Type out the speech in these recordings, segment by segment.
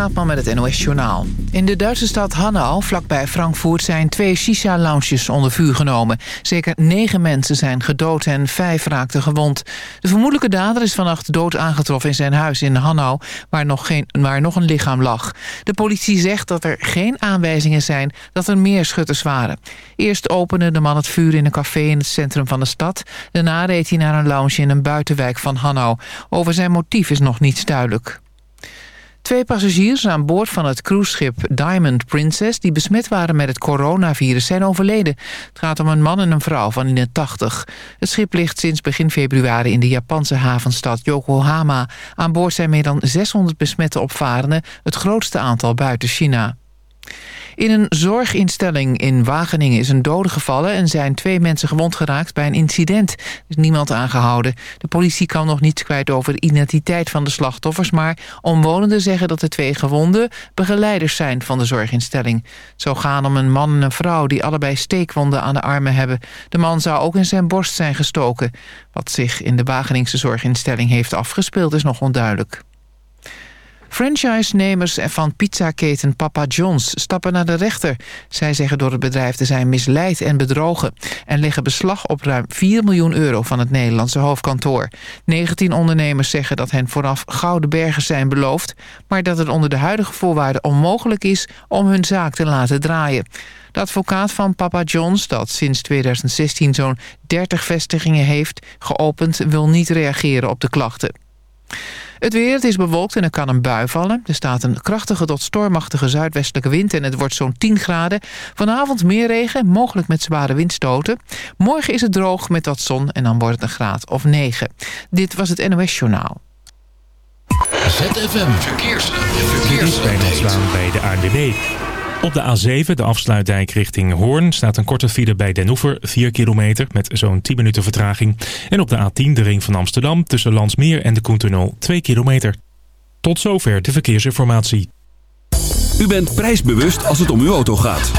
Straatman met het NOS Journaal. In de Duitse stad Hanau, vlakbij Frankfurt, zijn twee shisha-lounges onder vuur genomen. Zeker negen mensen zijn gedood en vijf raakten gewond. De vermoedelijke dader is vannacht dood aangetroffen in zijn huis in Hanau... Waar nog, geen, waar nog een lichaam lag. De politie zegt dat er geen aanwijzingen zijn dat er meer schutters waren. Eerst opende de man het vuur in een café in het centrum van de stad. Daarna reed hij naar een lounge in een buitenwijk van Hanau. Over zijn motief is nog niets duidelijk. Twee passagiers aan boord van het cruiseschip Diamond Princess... die besmet waren met het coronavirus zijn overleden. Het gaat om een man en een vrouw van in de 80. Het schip ligt sinds begin februari in de Japanse havenstad Yokohama. Aan boord zijn meer dan 600 besmette opvarenden... het grootste aantal buiten China. In een zorginstelling in Wageningen is een dode gevallen... en zijn twee mensen gewond geraakt bij een incident. Er is niemand aangehouden. De politie kan nog niets kwijt over de identiteit van de slachtoffers... maar omwonenden zeggen dat de twee gewonden begeleiders zijn van de zorginstelling. Zou gaan om een man en een vrouw die allebei steekwonden aan de armen hebben. De man zou ook in zijn borst zijn gestoken. Wat zich in de Wageningse zorginstelling heeft afgespeeld is nog onduidelijk. Franchise-nemers van pizzaketen Papa John's stappen naar de rechter. Zij zeggen door het bedrijf te zijn misleid en bedrogen... en leggen beslag op ruim 4 miljoen euro van het Nederlandse hoofdkantoor. 19 ondernemers zeggen dat hen vooraf gouden bergen zijn beloofd... maar dat het onder de huidige voorwaarden onmogelijk is om hun zaak te laten draaien. De advocaat van Papa John's, dat sinds 2016 zo'n 30 vestigingen heeft geopend... wil niet reageren op de klachten. Het weer, het is bewolkt en er kan een bui vallen. Er staat een krachtige tot stormachtige zuidwestelijke wind... en het wordt zo'n 10 graden. Vanavond meer regen, mogelijk met zware windstoten. Morgen is het droog met wat zon en dan wordt het een graad of 9. Dit was het NOS Journaal. ZFM Verkeers. Verkeers. bij de ANWB. Op de A7, de afsluitdijk richting Hoorn, staat een korte file bij Den Oever, 4 kilometer met zo'n 10 minuten vertraging. En op de A10, de ring van Amsterdam, tussen Landsmeer en de Koentunnel, 2 kilometer. Tot zover de verkeersinformatie. U bent prijsbewust als het om uw auto gaat.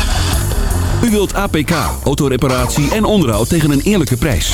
U wilt APK, autoreparatie en onderhoud tegen een eerlijke prijs.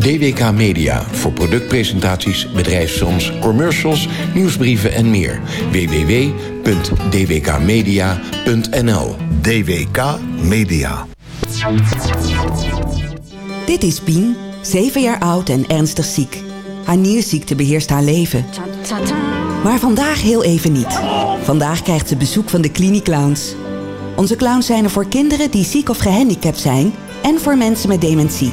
DWK Media voor productpresentaties, bedrijfsfilms, commercials, nieuwsbrieven en meer. www.dwkmedia.nl DWK Media. Dit is Pien, 7 jaar oud en ernstig ziek. Haar nierziekte beheerst haar leven. Maar vandaag heel even niet. Vandaag krijgt ze bezoek van de Cliniclowns. Onze clowns zijn er voor kinderen die ziek of gehandicapt zijn... en voor mensen met dementie.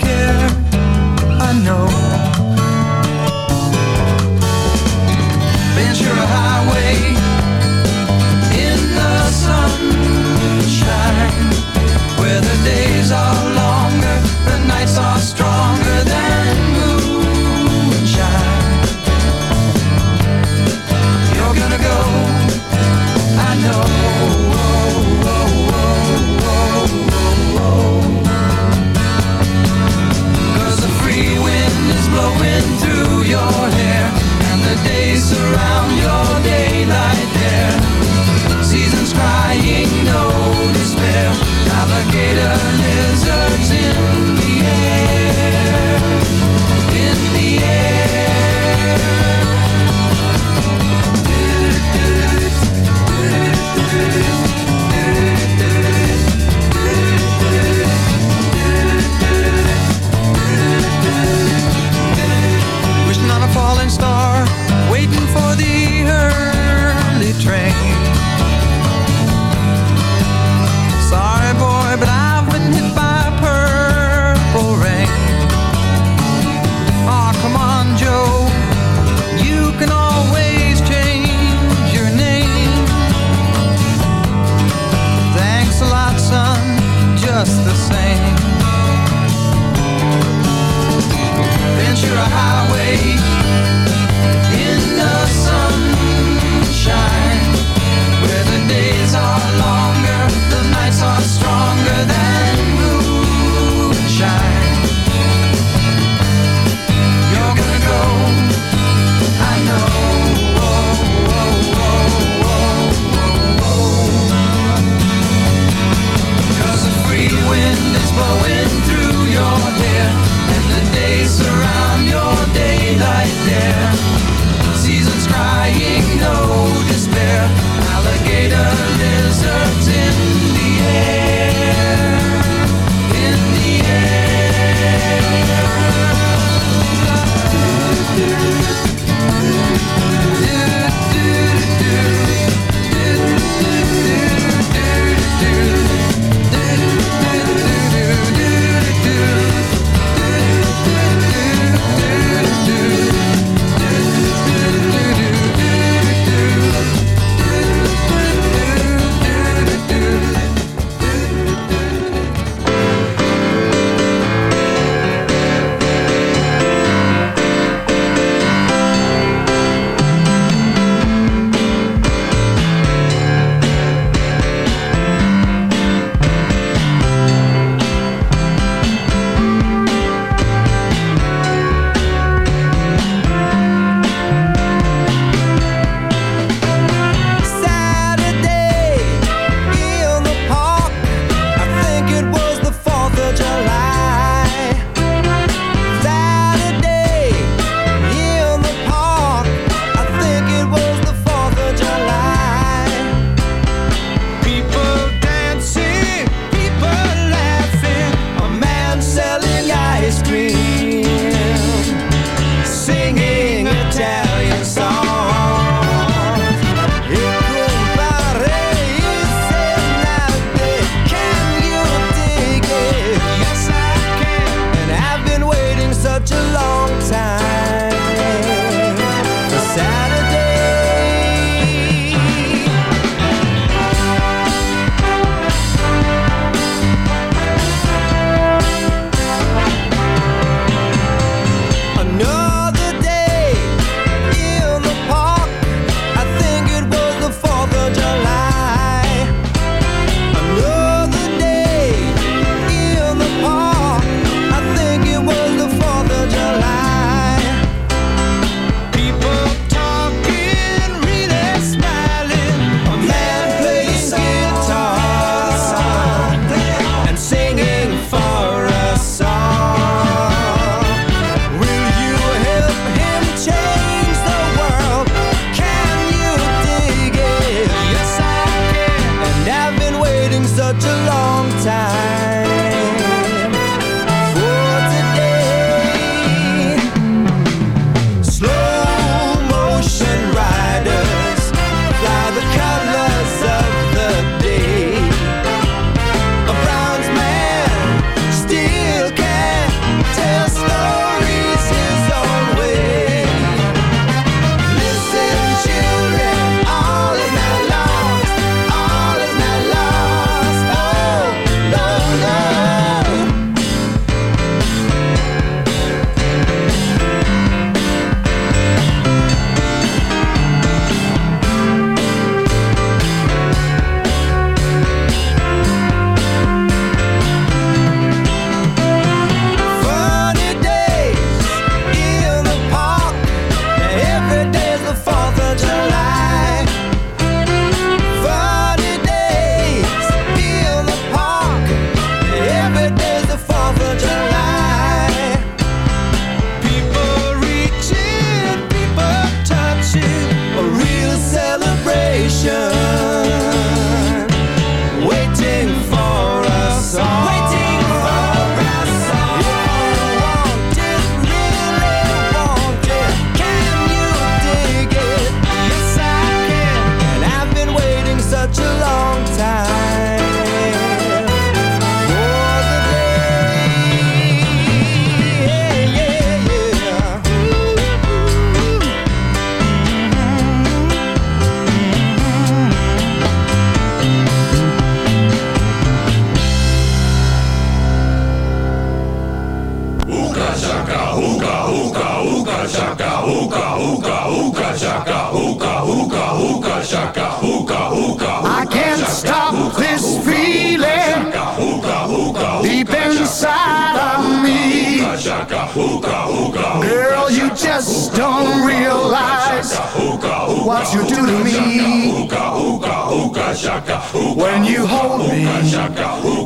when you hold me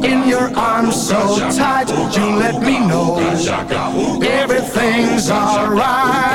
in your arms so tight. You let me know everything's alright.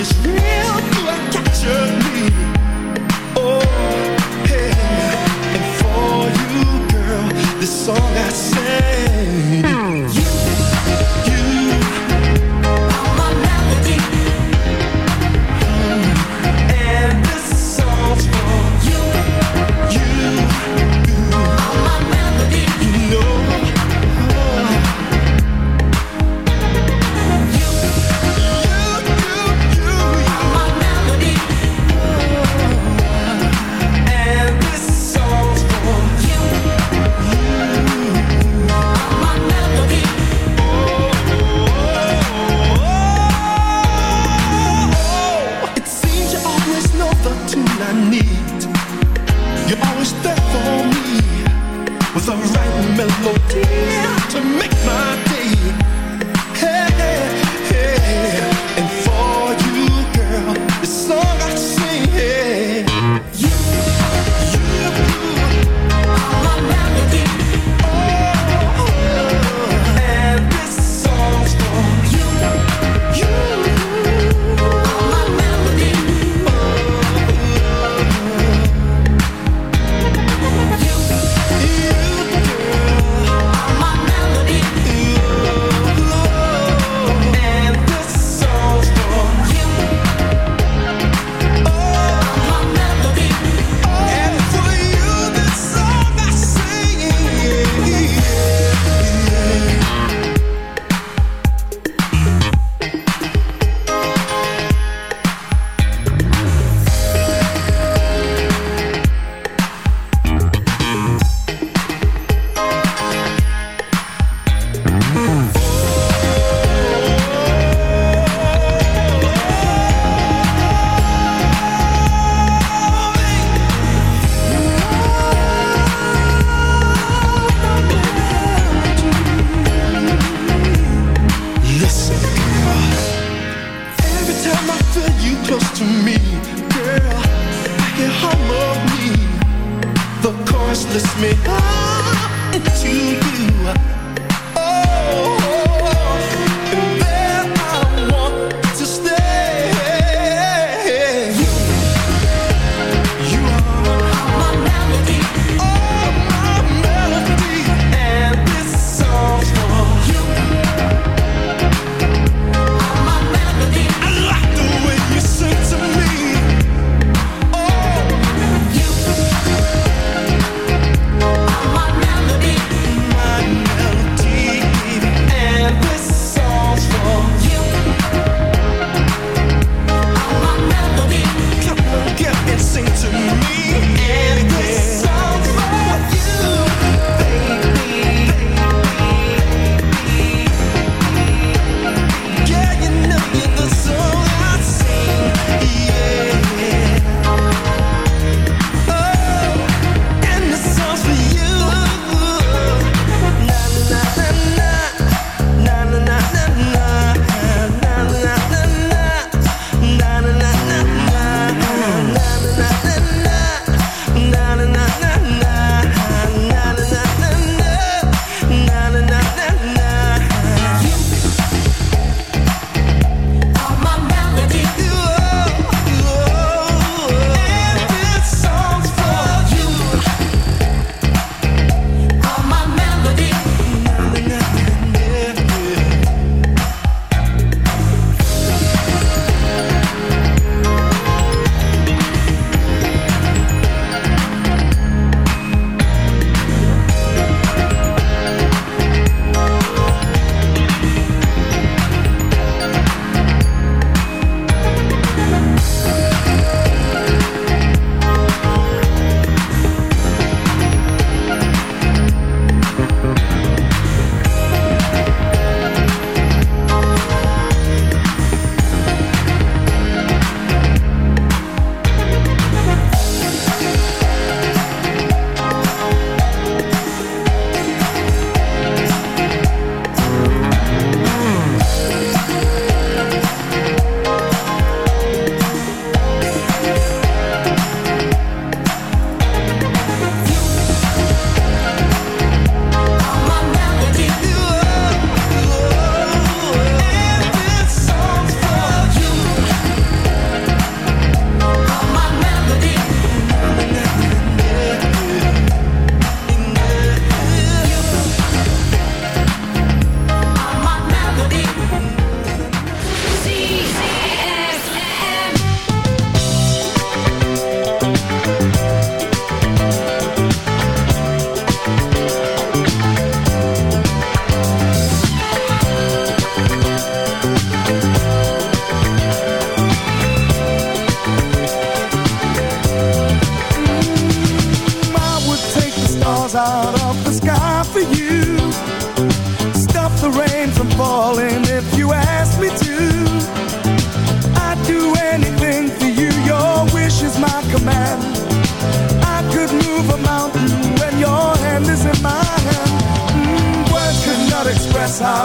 It's real.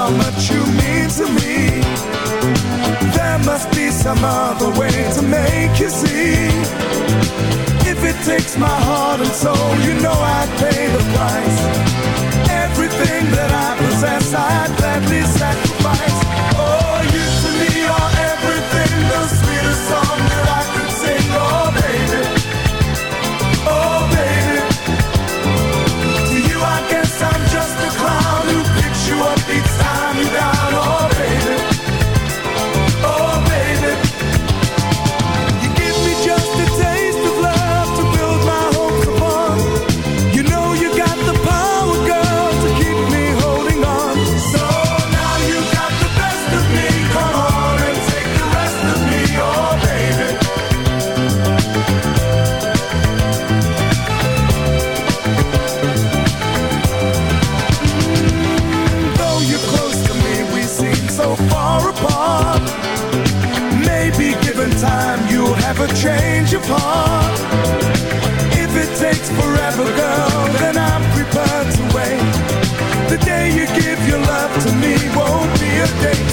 how much you mean to me. There must be some other way to make you see. If it takes my heart and soul, you know I'd pay the price. Everything that I possess, I'd gladly sacrifice. Oh, you to me are everything, the sweetest song that I day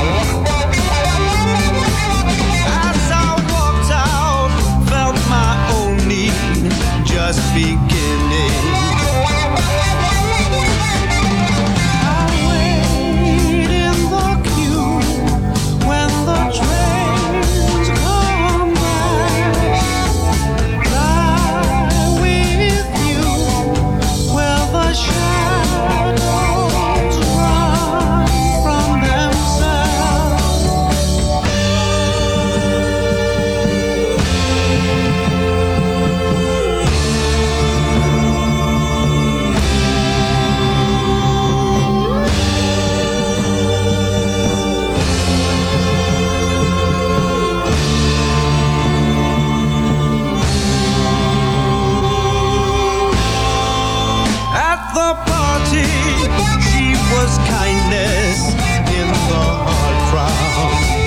she was kindness in the hard crowd.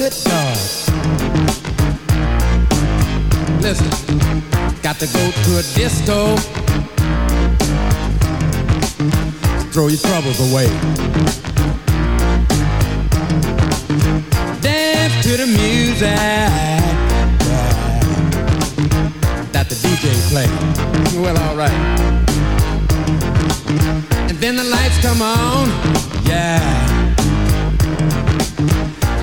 good dog. Listen, got to go to a disco. Throw your troubles away. Dance to the music that the DJ play. Well, alright. And then the lights come on. Yeah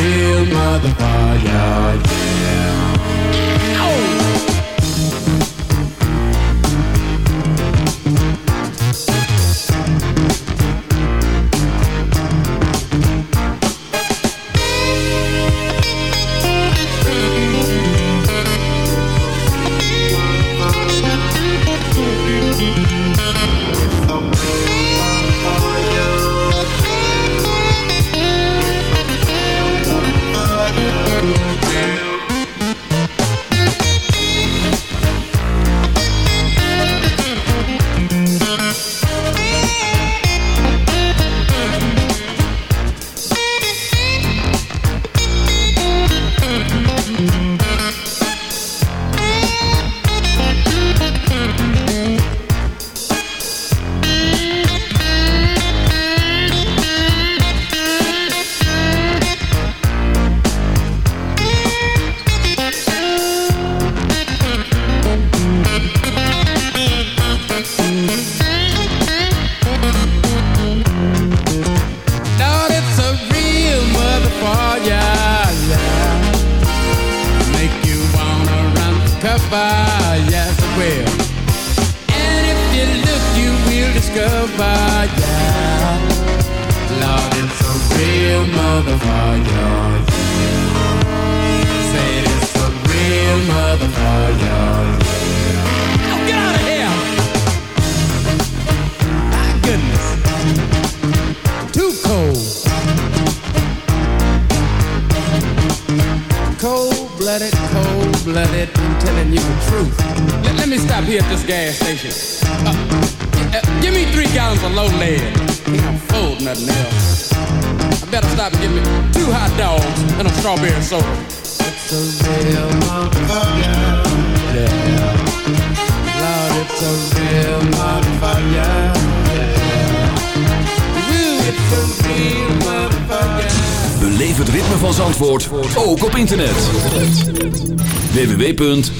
feel, mother fire.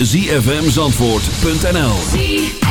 www.zfmzandvoort.nl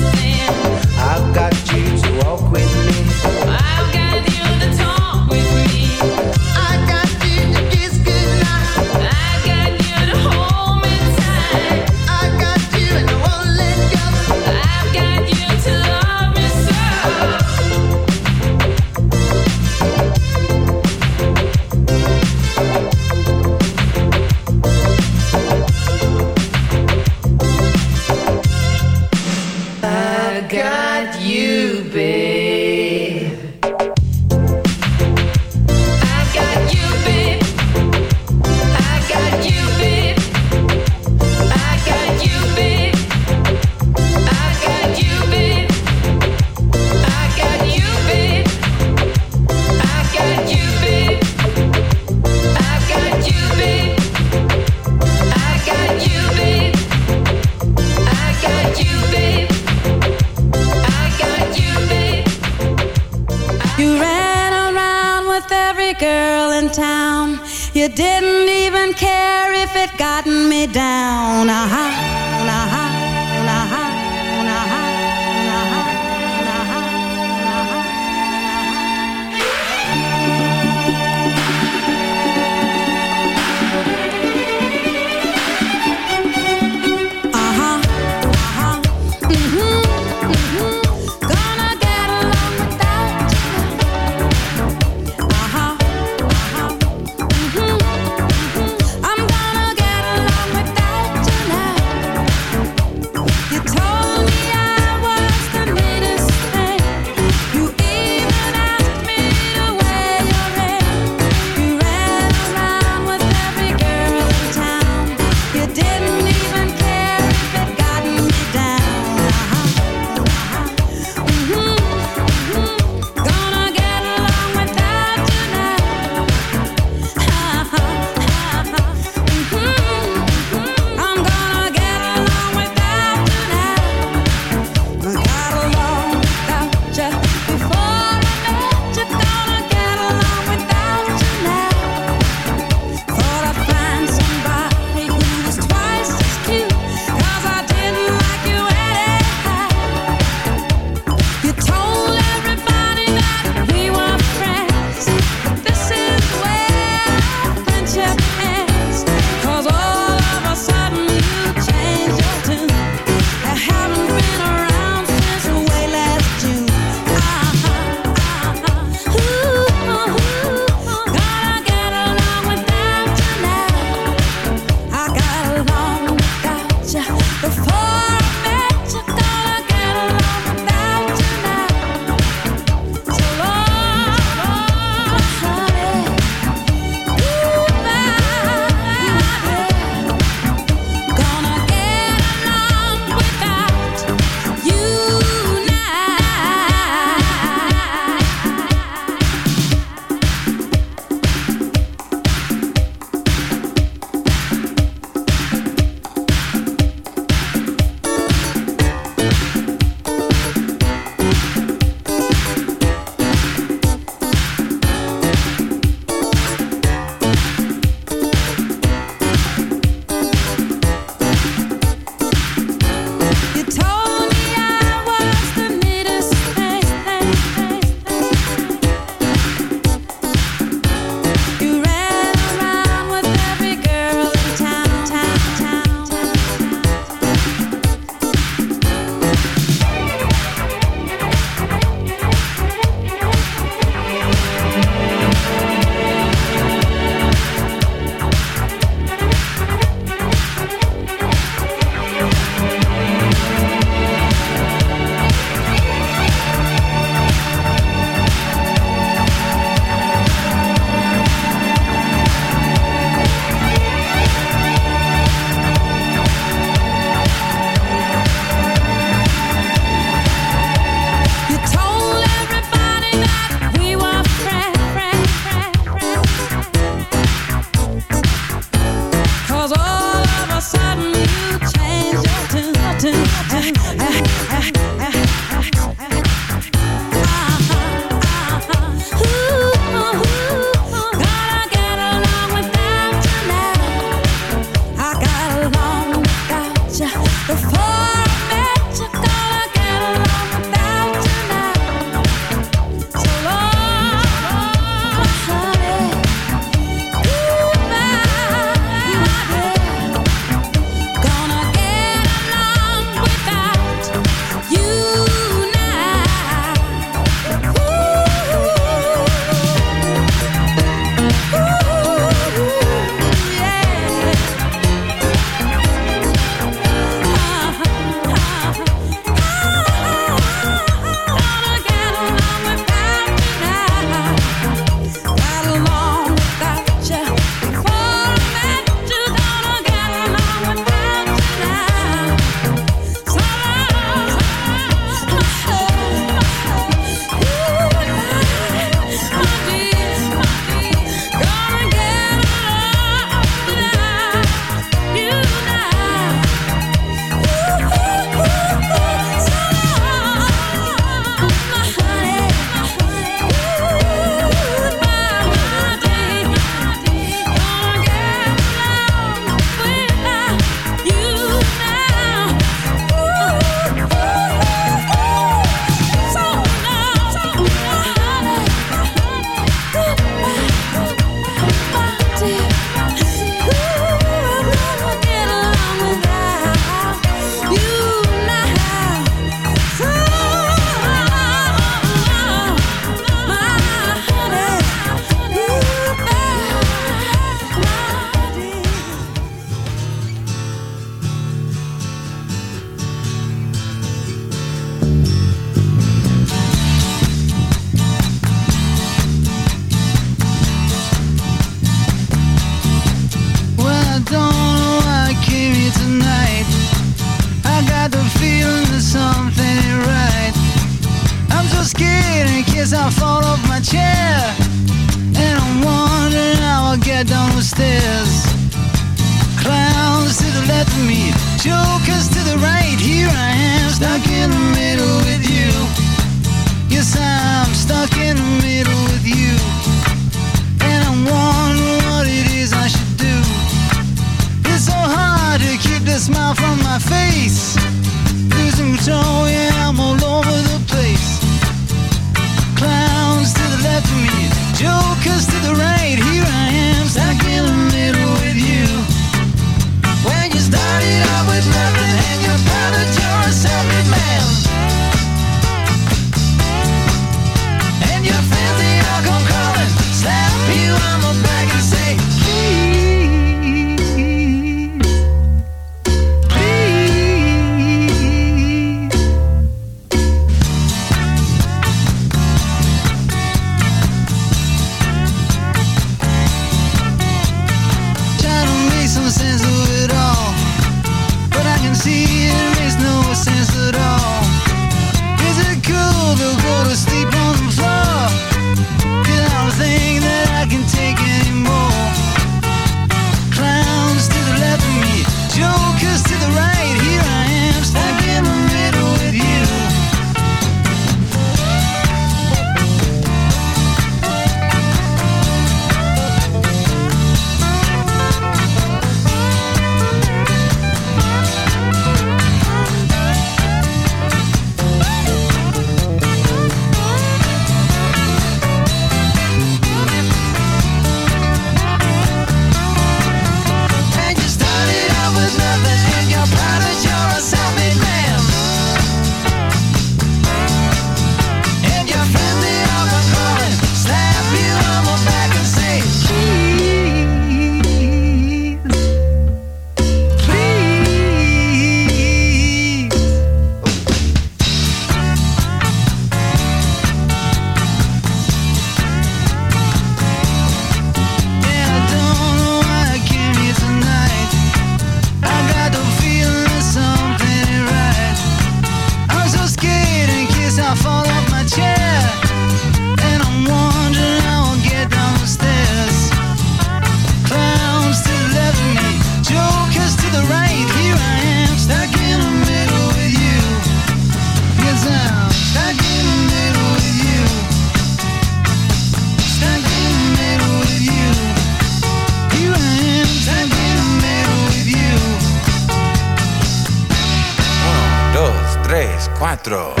4.